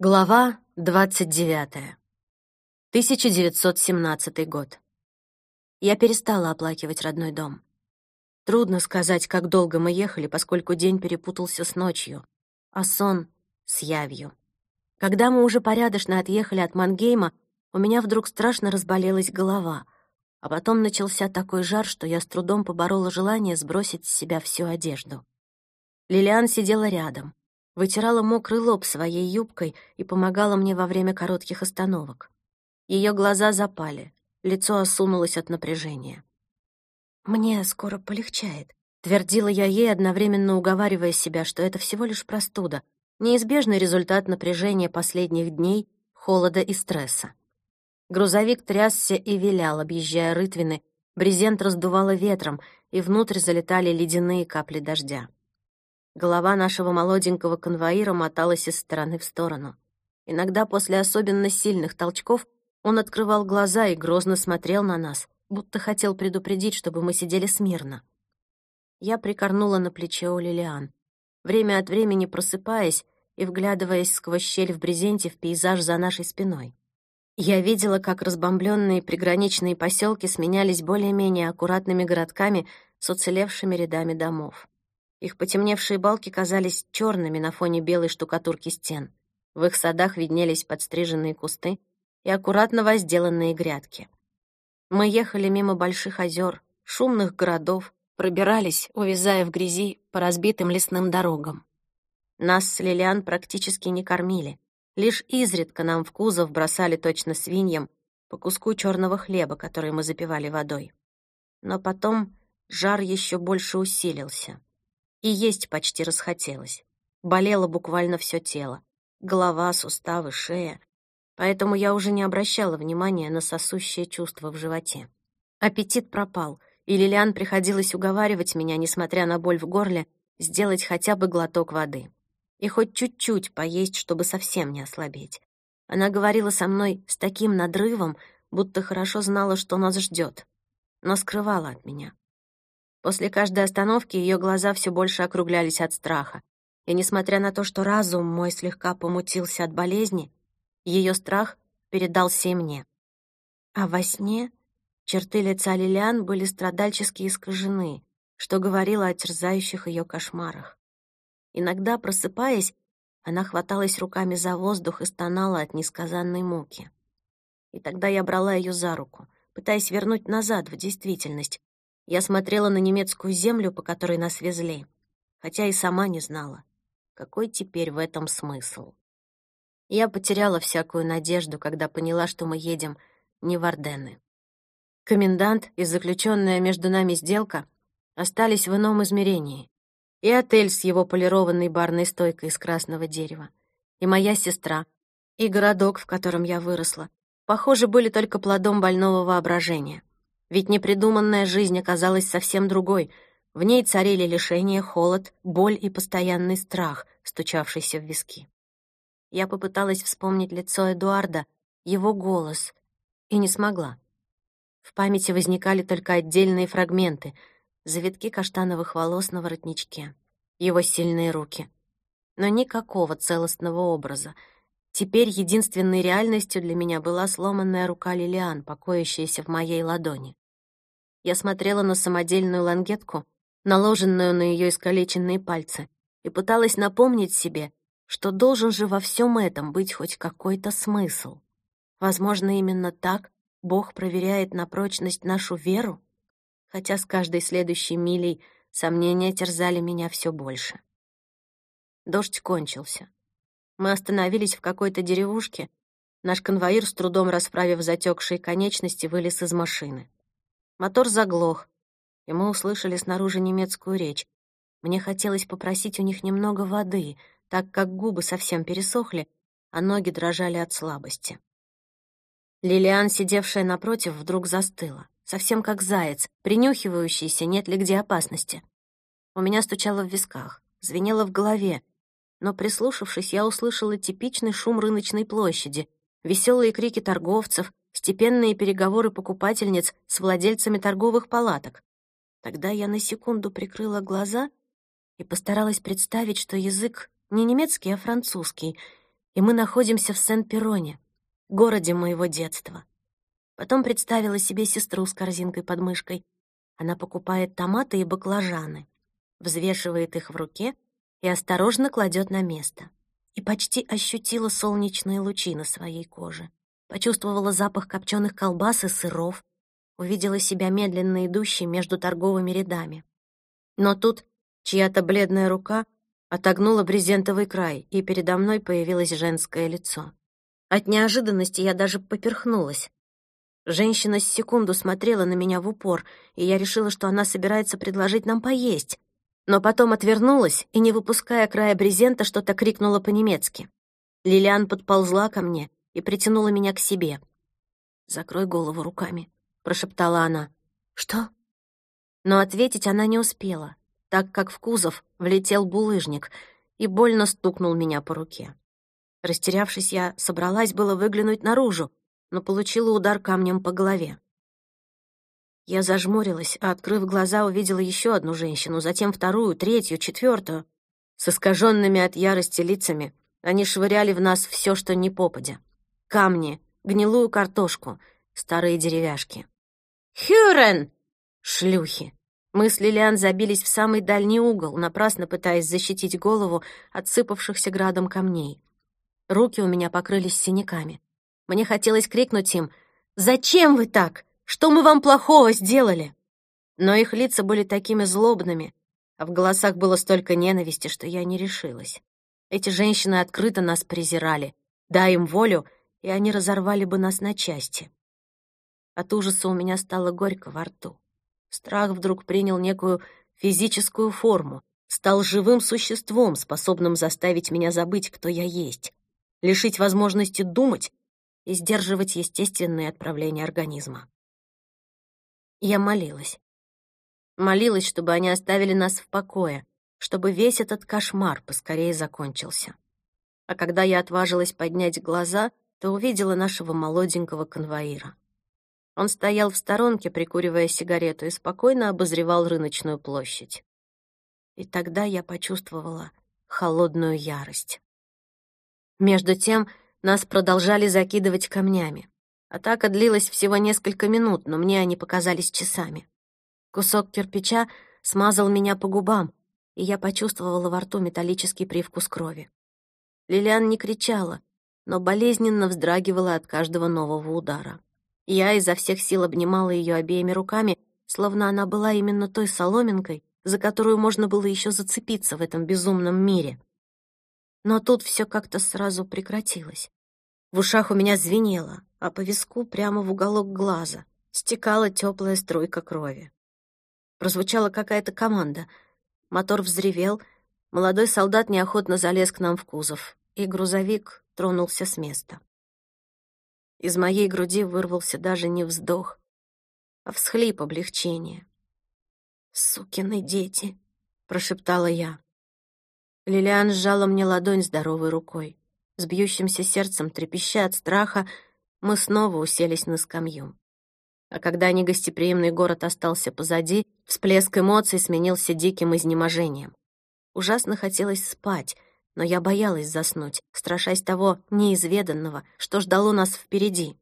Глава 29. 1917 год. Я перестала оплакивать родной дом. Трудно сказать, как долго мы ехали, поскольку день перепутался с ночью, а сон — с явью. Когда мы уже порядочно отъехали от Мангейма, у меня вдруг страшно разболелась голова, а потом начался такой жар, что я с трудом поборола желание сбросить с себя всю одежду. Лилиан сидела рядом вытирала мокрый лоб своей юбкой и помогала мне во время коротких остановок. Ее глаза запали, лицо осунулось от напряжения. «Мне скоро полегчает», — твердила я ей, одновременно уговаривая себя, что это всего лишь простуда, неизбежный результат напряжения последних дней, холода и стресса. Грузовик трясся и вилял, объезжая рытвины, брезент раздувало ветром, и внутрь залетали ледяные капли дождя. Голова нашего молоденького конвоира моталась из стороны в сторону. Иногда после особенно сильных толчков он открывал глаза и грозно смотрел на нас, будто хотел предупредить, чтобы мы сидели смирно. Я прикорнула на плече у Лилиан, время от времени просыпаясь и вглядываясь сквозь щель в брезенте в пейзаж за нашей спиной. Я видела, как разбомбленные приграничные поселки сменялись более-менее аккуратными городками с уцелевшими рядами домов. Их потемневшие балки казались черными на фоне белой штукатурки стен. В их садах виднелись подстриженные кусты и аккуратно возделанные грядки. Мы ехали мимо больших озер, шумных городов, пробирались, увязая в грязи по разбитым лесным дорогам. Нас с Лилиан практически не кормили. Лишь изредка нам в кузов бросали точно свиньям по куску черного хлеба, который мы запивали водой. Но потом жар еще больше усилился. И есть почти расхотелось. Болело буквально все тело. Голова, суставы, шея. Поэтому я уже не обращала внимания на сосущее чувство в животе. Аппетит пропал, и Лилиан приходилось уговаривать меня, несмотря на боль в горле, сделать хотя бы глоток воды. И хоть чуть-чуть поесть, чтобы совсем не ослабеть. Она говорила со мной с таким надрывом, будто хорошо знала, что нас ждет, но скрывала от меня. После каждой остановки ее глаза все больше округлялись от страха. И несмотря на то, что разум мой слегка помутился от болезни, ее страх передался и мне. А во сне черты лица Лилиан были страдальчески искажены, что говорило о терзающих ее кошмарах. Иногда, просыпаясь, она хваталась руками за воздух и стонала от несказанной муки. И тогда я брала ее за руку, пытаясь вернуть назад в действительность, я смотрела на немецкую землю, по которой нас везли, хотя и сама не знала, какой теперь в этом смысл. Я потеряла всякую надежду, когда поняла, что мы едем не в Ордены. Комендант и заключенная между нами сделка остались в ином измерении. И отель с его полированной барной стойкой из красного дерева, и моя сестра, и городок, в котором я выросла, похоже, были только плодом больного воображения. Ведь непридуманная жизнь оказалась совсем другой. В ней царили лишение, холод, боль и постоянный страх, стучавшийся в виски. Я попыталась вспомнить лицо Эдуарда, его голос, и не смогла. В памяти возникали только отдельные фрагменты, завитки каштановых волос на воротничке, его сильные руки. Но никакого целостного образа. Теперь единственной реальностью для меня была сломанная рука Лилиан, покоящаяся в моей ладони. Я смотрела на самодельную лангетку, наложенную на ее искалеченные пальцы, и пыталась напомнить себе, что должен же во всем этом быть хоть какой-то смысл. Возможно, именно так Бог проверяет на прочность нашу веру, хотя с каждой следующей милей сомнения терзали меня все больше. Дождь кончился. Мы остановились в какой-то деревушке. Наш конвоир, с трудом расправив затекшие конечности, вылез из машины. Мотор заглох, и мы услышали снаружи немецкую речь. Мне хотелось попросить у них немного воды, так как губы совсем пересохли, а ноги дрожали от слабости. Лилиан, сидевшая напротив, вдруг застыла, совсем как заяц, принюхивающийся, нет ли где опасности. У меня стучало в висках, звенело в голове, но, прислушавшись, я услышала типичный шум рыночной площади, веселые крики торговцев, степенные переговоры покупательниц с владельцами торговых палаток. Тогда я на секунду прикрыла глаза и постаралась представить, что язык не немецкий, а французский, и мы находимся в Сен-Пероне, городе моего детства. Потом представила себе сестру с корзинкой под мышкой. Она покупает томаты и баклажаны, взвешивает их в руке и осторожно кладет на место. И почти ощутила солнечные лучи на своей коже. Почувствовала запах копченых колбас и сыров. Увидела себя медленно идущей между торговыми рядами. Но тут чья-то бледная рука отогнула брезентовый край, и передо мной появилось женское лицо. От неожиданности я даже поперхнулась. Женщина с секунду смотрела на меня в упор, и я решила, что она собирается предложить нам поесть. Но потом отвернулась и, не выпуская края брезента, что-то крикнула по-немецки. Лилиан подползла ко мне и притянула меня к себе. «Закрой голову руками», — прошептала она. «Что?» Но ответить она не успела, так как в кузов влетел булыжник и больно стукнул меня по руке. Растерявшись, я собралась было выглянуть наружу, но получила удар камнем по голове. Я зажмурилась, а, открыв глаза, увидела еще одну женщину, затем вторую, третью, четвертую. С искаженными от ярости лицами они швыряли в нас все, что не попадя. Камни, гнилую картошку, старые деревяшки. «Хюрен!» Шлюхи. Мы с Лилиан забились в самый дальний угол, напрасно пытаясь защитить голову от сыпавшихся градом камней. Руки у меня покрылись синяками. Мне хотелось крикнуть им «Зачем вы так? Что мы вам плохого сделали?» Но их лица были такими злобными, а в голосах было столько ненависти, что я не решилась. Эти женщины открыто нас презирали. Дай им волю, и они разорвали бы нас на части. От ужаса у меня стало горько во рту. Страх вдруг принял некую физическую форму, стал живым существом, способным заставить меня забыть, кто я есть, лишить возможности думать и сдерживать естественные отправления организма. Я молилась. Молилась, чтобы они оставили нас в покое, чтобы весь этот кошмар поскорее закончился. А когда я отважилась поднять глаза, то увидела нашего молоденького конвоира. Он стоял в сторонке, прикуривая сигарету, и спокойно обозревал рыночную площадь. И тогда я почувствовала холодную ярость. Между тем нас продолжали закидывать камнями. Атака длилась всего несколько минут, но мне они показались часами. Кусок кирпича смазал меня по губам, и я почувствовала во рту металлический привкус крови. Лилиан не кричала, но болезненно вздрагивала от каждого нового удара. Я изо всех сил обнимала ее обеими руками, словно она была именно той соломинкой, за которую можно было еще зацепиться в этом безумном мире. Но тут все как-то сразу прекратилось. В ушах у меня звенело, а по виску прямо в уголок глаза стекала теплая струйка крови. Прозвучала какая-то команда. Мотор взревел, молодой солдат неохотно залез к нам в кузов, и грузовик тронулся с места. Из моей груди вырвался даже не вздох, а всхлип облегчения. «Сукины дети!» — прошептала я. Лилиан сжала мне ладонь здоровой рукой. С бьющимся сердцем, трепеща от страха, мы снова уселись на скамью. А когда негостеприимный город остался позади, всплеск эмоций сменился диким изнеможением. Ужасно хотелось спать, но я боялась заснуть, страшась того неизведанного, что ждало нас впереди.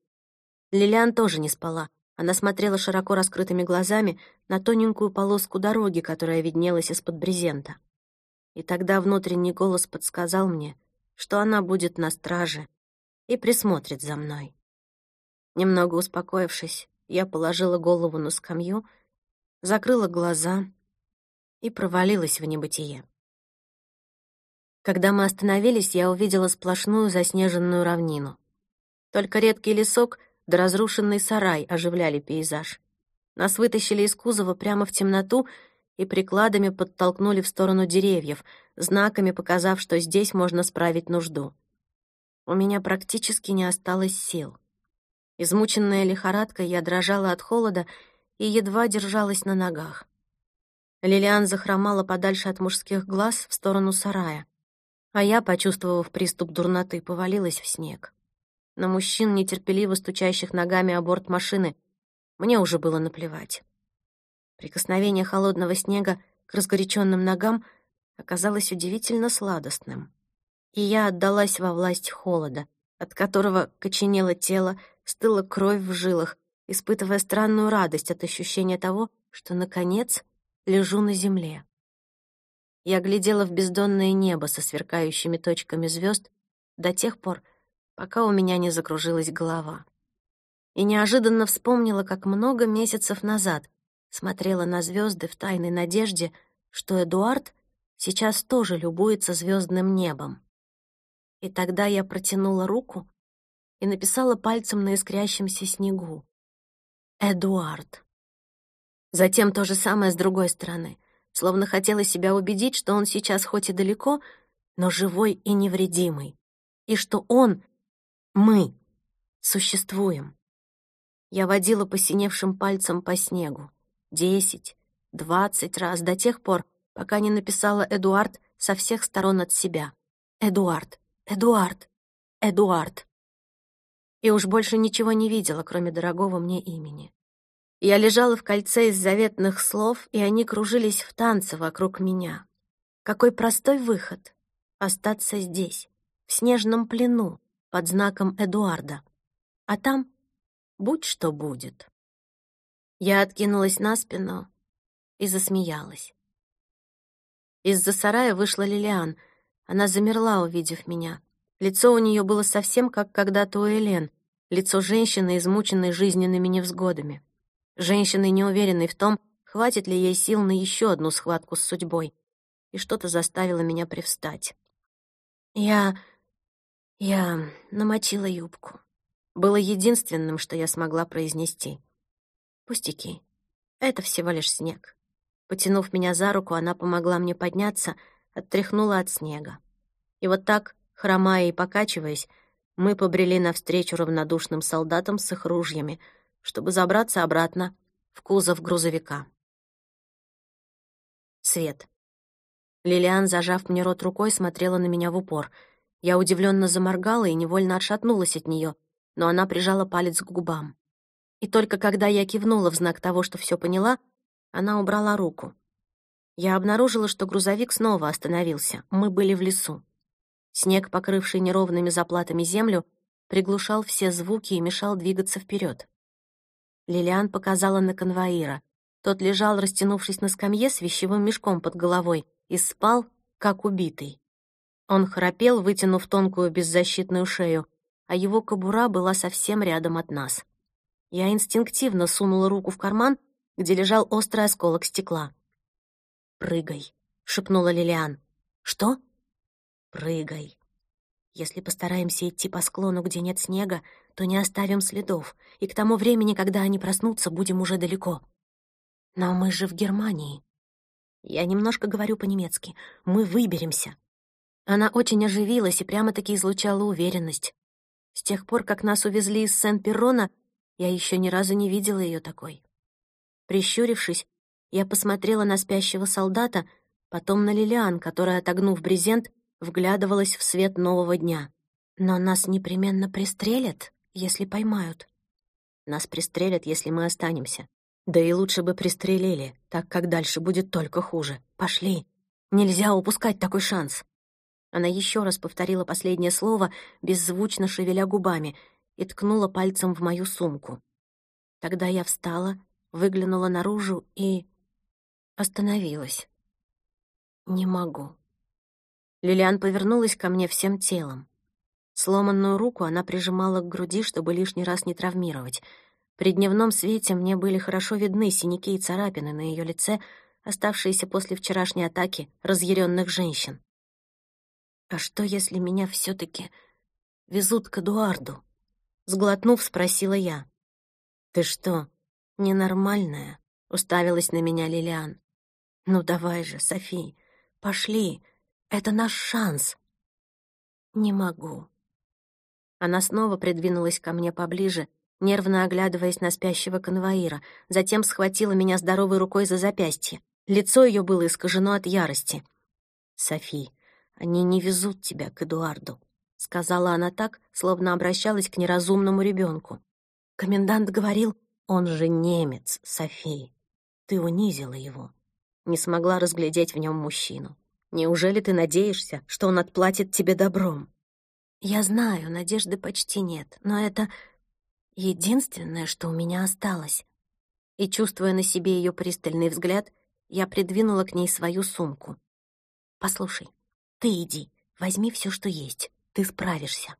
Лилиан тоже не спала. Она смотрела широко раскрытыми глазами на тоненькую полоску дороги, которая виднелась из-под брезента. И тогда внутренний голос подсказал мне, что она будет на страже и присмотрит за мной. Немного успокоившись, я положила голову на скамью, закрыла глаза и провалилась в небытие. Когда мы остановились, я увидела сплошную заснеженную равнину. Только редкий лесок да разрушенный сарай оживляли пейзаж. Нас вытащили из кузова прямо в темноту и прикладами подтолкнули в сторону деревьев, знаками показав, что здесь можно справить нужду. У меня практически не осталось сил. Измученная лихорадкой, я дрожала от холода и едва держалась на ногах. Лилиан захромала подальше от мужских глаз в сторону сарая, а я, почувствовав приступ дурноты, повалилась в снег. На мужчин, нетерпеливо стучащих ногами о борт машины, мне уже было наплевать. Прикосновение холодного снега к разгоряченным ногам оказалось удивительно сладостным. и я отдалась во власть холода, от которого коченело тело, стыла кровь в жилах, испытывая странную радость от ощущения того, что, наконец, лежу на земле. Я глядела в бездонное небо со сверкающими точками звезд до тех пор, пока у меня не закружилась голова. И неожиданно вспомнила, как много месяцев назад смотрела на звезды в тайной надежде, что Эдуард сейчас тоже любуется звездным небом. И тогда я протянула руку и написала пальцем на искрящемся снегу. «Эдуард». Затем то же самое с другой стороны, словно хотела себя убедить, что он сейчас хоть и далеко, но живой и невредимый, и что он, мы, существуем. Я водила посиневшим пальцем по снегу. Десять, двадцать раз до тех пор, пока не написала Эдуард со всех сторон от себя. Эдуард, Эдуард, Эдуард. И уж больше ничего не видела, кроме дорогого мне имени. Я лежала в кольце из заветных слов, и они кружились в танце вокруг меня. Какой простой выход — остаться здесь, в снежном плену, под знаком Эдуарда. А там будь что будет. Я откинулась на спину и засмеялась. Из-за сарая вышла Лилиан. Она замерла, увидев меня. Лицо у нее было совсем как когда-то у Элен, лицо женщины, измученной жизненными невзгодами женщиной, неуверенной в том, хватит ли ей сил на еще одну схватку с судьбой. И что-то заставило меня привстать. Я... я намочила юбку. Было единственным, что я смогла произнести. Пустяки. Это всего лишь снег. Потянув меня за руку, она помогла мне подняться, оттряхнула от снега. И вот так, хромая и покачиваясь, мы побрели навстречу равнодушным солдатам с их ружьями — чтобы забраться обратно в кузов грузовика. Свет. Лилиан, зажав мне рот рукой, смотрела на меня в упор. Я удивленно заморгала и невольно отшатнулась от нее, но она прижала палец к губам. И только когда я кивнула в знак того, что все поняла, она убрала руку. Я обнаружила, что грузовик снова остановился. Мы были в лесу. Снег, покрывший неровными заплатами землю, приглушал все звуки и мешал двигаться вперед. Лилиан показала на конвоира. Тот лежал, растянувшись на скамье с вещевым мешком под головой, и спал, как убитый. Он храпел, вытянув тонкую беззащитную шею, а его кобура была совсем рядом от нас. Я инстинктивно сунула руку в карман, где лежал острый осколок стекла. «Прыгай», — шепнула Лилиан. «Что?» «Прыгай». Если постараемся идти по склону, где нет снега, то не оставим следов, и к тому времени, когда они проснутся, будем уже далеко. Но мы же в Германии. Я немножко говорю по-немецки. Мы выберемся. Она очень оживилась и прямо-таки излучала уверенность. С тех пор, как нас увезли из Сен-Перрона, я еще ни разу не видела ее такой. Прищурившись, я посмотрела на спящего солдата, потом на Лилиан, которая, отогнув брезент, вглядывалась в свет нового дня. «Но нас непременно пристрелят, если поймают». «Нас пристрелят, если мы останемся. Да и лучше бы пристрелили, так как дальше будет только хуже. Пошли. Нельзя упускать такой шанс». Она еще раз повторила последнее слово, беззвучно шевеля губами, и ткнула пальцем в мою сумку. Тогда я встала, выглянула наружу и... остановилась. «Не могу». Лилиан повернулась ко мне всем телом. Сломанную руку она прижимала к груди, чтобы лишний раз не травмировать. При дневном свете мне были хорошо видны синяки и царапины на ее лице, оставшиеся после вчерашней атаки разъяренных женщин. «А что, если меня все таки везут к Эдуарду?» Сглотнув, спросила я. «Ты что, ненормальная?» — уставилась на меня Лилиан. «Ну давай же, Софи, пошли, это наш шанс. Не могу. Она снова придвинулась ко мне поближе, нервно оглядываясь на спящего конвоира, затем схватила меня здоровой рукой за запястье. Лицо ее было искажено от ярости. «Софи, они не везут тебя к Эдуарду», — сказала она так, словно обращалась к неразумному ребенку. Комендант говорил, он же немец, Софи. Ты унизила его. Не смогла разглядеть в нем мужчину. Неужели ты надеешься, что он отплатит тебе добром? Я знаю, надежды почти нет, но это единственное, что у меня осталось. И, чувствуя на себе ее пристальный взгляд, я придвинула к ней свою сумку. «Послушай, ты иди, возьми все, что есть, ты справишься».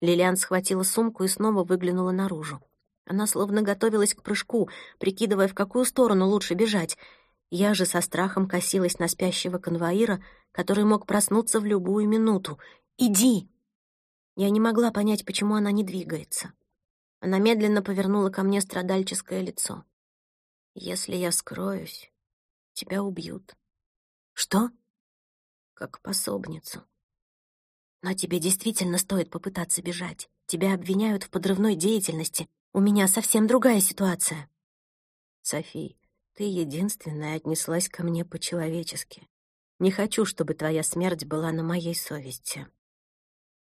Лилиан схватила сумку и снова выглянула наружу. Она словно готовилась к прыжку, прикидывая, в какую сторону лучше бежать. Я же со страхом косилась на спящего конвоира, который мог проснуться в любую минуту. «Иди!» Я не могла понять, почему она не двигается. Она медленно повернула ко мне страдальческое лицо. «Если я скроюсь, тебя убьют». «Что?» «Как пособницу». «Но тебе действительно стоит попытаться бежать. Тебя обвиняют в подрывной деятельности, у меня совсем другая ситуация. Софи, ты единственная отнеслась ко мне по-человечески. Не хочу, чтобы твоя смерть была на моей совести.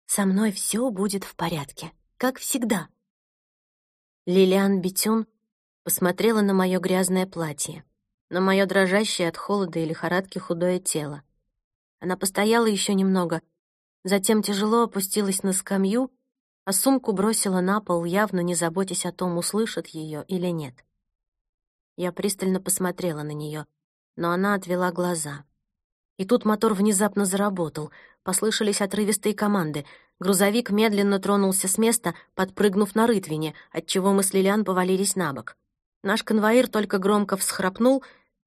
Со мной все будет в порядке, как всегда. Лилиан Бетюн посмотрела на мое грязное платье, на мое дрожащее от холода и лихорадки худое тело. Она постояла еще немного, затем тяжело опустилась на скамью а сумку бросила на пол, явно не заботясь о том, услышат ее или нет. Я пристально посмотрела на нее, но она отвела глаза. И тут мотор внезапно заработал, послышались отрывистые команды. Грузовик медленно тронулся с места, подпрыгнув на рытвине, отчего мы с Лилиан повалились на бок. Наш конвоир только громко всхрапнул,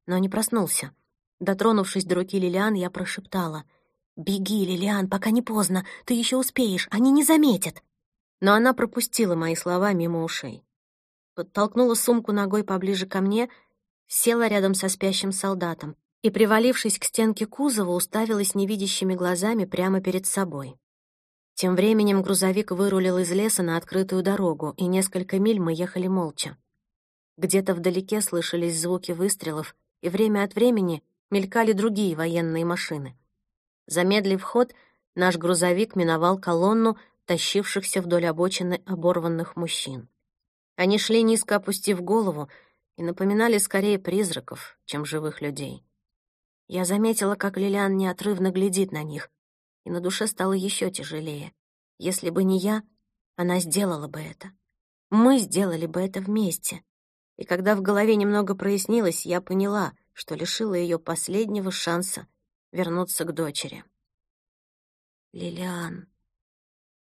но не проснулся. Дотронувшись до руки Лилиан, я прошептала. «Беги, Лилиан, пока не поздно, ты еще успеешь, они не заметят!» но она пропустила мои слова мимо ушей. Подтолкнула сумку ногой поближе ко мне, села рядом со спящим солдатом и, привалившись к стенке кузова, уставилась невидящими глазами прямо перед собой. Тем временем грузовик вырулил из леса на открытую дорогу, и несколько миль мы ехали молча. Где-то вдалеке слышались звуки выстрелов, и время от времени мелькали другие военные машины. Замедлив ход, наш грузовик миновал колонну, тащившихся вдоль обочины оборванных мужчин. Они шли низко опустив голову и напоминали скорее призраков, чем живых людей. Я заметила, как Лилиан неотрывно глядит на них, и на душе стало еще тяжелее. Если бы не я, она сделала бы это. Мы сделали бы это вместе. И когда в голове немного прояснилось, я поняла, что лишила ее последнего шанса вернуться к дочери. «Лилиан»,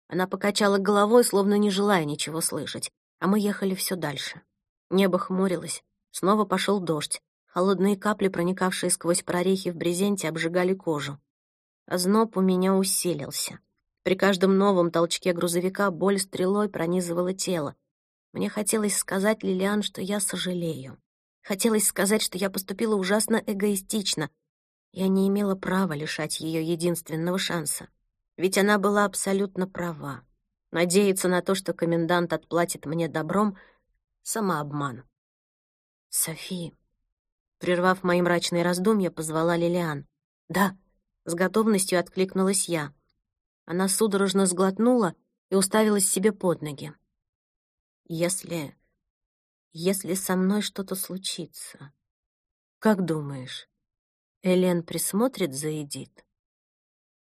она покачала головой, словно не желая ничего слышать, а мы ехали все дальше. Небо хмурилось, снова пошел дождь. Холодные капли, проникавшие сквозь прорехи в брезенте, обжигали кожу. Озноб у меня усилился. При каждом новом толчке грузовика боль стрелой пронизывала тело. Мне хотелось сказать Лилиан, что я сожалею. Хотелось сказать, что я поступила ужасно эгоистично. Я не имела права лишать ее единственного шанса. Ведь она была абсолютно права. Надеяться на то, что комендант отплатит мне добром — самообман. «Софи», прервав мои мрачные раздумья, позвала Лилиан. «Да», — с готовностью откликнулась я. Она судорожно сглотнула и уставилась себе под ноги. «Если... если со мной что-то случится, как думаешь, Элен присмотрит за Эдит?»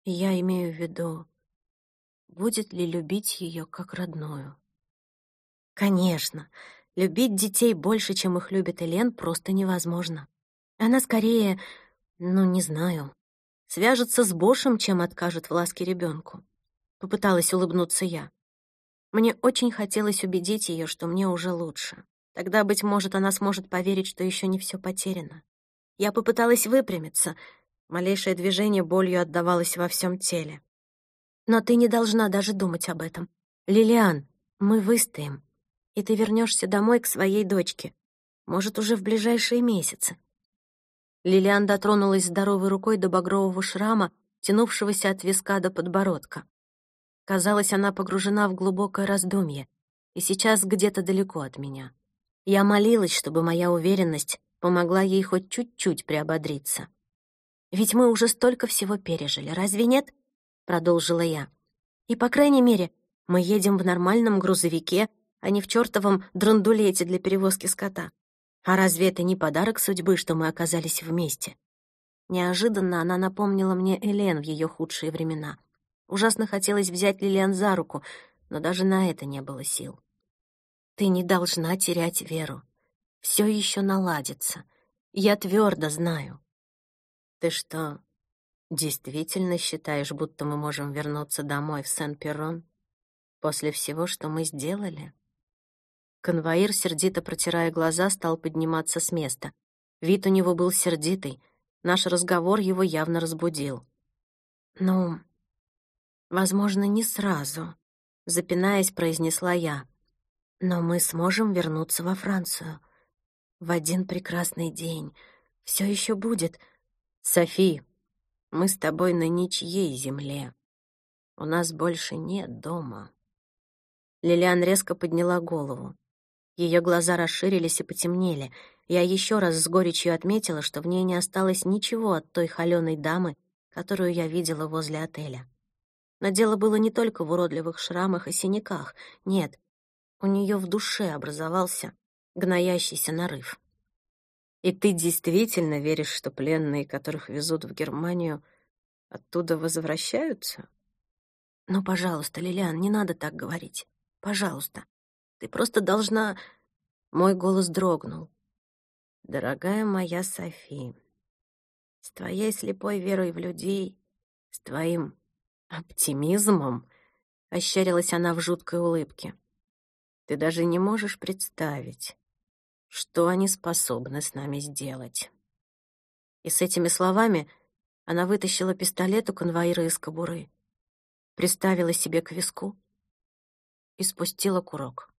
Я имею в виду, будет ли любить ее как родную. Конечно, любить детей больше, чем их любит Элен, просто невозможно. Она скорее, ну, не знаю, свяжется с Бошем, чем откажет в ласке ребенку. Попыталась улыбнуться я. Мне очень хотелось убедить ее, что мне уже лучше. Тогда, быть может, она сможет поверить, что еще не все потеряно. Я попыталась выпрямиться — Малейшее движение болью отдавалось во всем теле. «Но ты не должна даже думать об этом. Лилиан, мы выстоим, и ты вернешься домой к своей дочке. Может, уже в ближайшие месяцы». Лилиан дотронулась здоровой рукой до багрового шрама, тянувшегося от виска до подбородка. Казалось, она погружена в глубокое раздумье, и сейчас где-то далеко от меня. Я молилась, чтобы моя уверенность помогла ей хоть чуть-чуть приободриться. Ведь мы уже столько всего пережили, разве нет?» — продолжила я. «И, по крайней мере, мы едем в нормальном грузовике, а не в чертовом драндулете для перевозки скота. А разве это не подарок судьбы, что мы оказались вместе?» Неожиданно она напомнила мне Элен в ее худшие времена. Ужасно хотелось взять Лилиан за руку, но даже на это не было сил. «Ты не должна терять веру. Все еще наладится. Я твердо знаю». «Ты что, действительно считаешь, будто мы можем вернуться домой в Сен-Перрон после всего, что мы сделали?» Конвоир, сердито протирая глаза, стал подниматься с места. Вид у него был сердитый. Наш разговор его явно разбудил. «Ну, возможно, не сразу», — запинаясь, произнесла я. «Но мы сможем вернуться во Францию. В один прекрасный день. Все еще будет. Софи, мы с тобой на ничьей земле. У нас больше нет дома». Лилиан резко подняла голову. Ее глаза расширились и потемнели. Я еще раз с горечью отметила, что в ней не осталось ничего от той холёной дамы, которую я видела возле отеля. Но дело было не только в уродливых шрамах и синяках. Нет, у нее в душе образовался гноящийся нарыв. «И ты действительно веришь, что пленные, которых везут в Германию, оттуда возвращаются?» «Ну, пожалуйста, Лилиан, не надо так говорить. Пожалуйста. Ты просто должна...» Мой голос дрогнул. «Дорогая моя Софи, с твоей слепой верой в людей, с твоим оптимизмом...» — ощерилась она в жуткой улыбке. «Ты даже не можешь представить, что они способны с нами сделать». И с этими словами она вытащила пистолет у конвоира из кобуры, приставила себе к виску и спустила курок.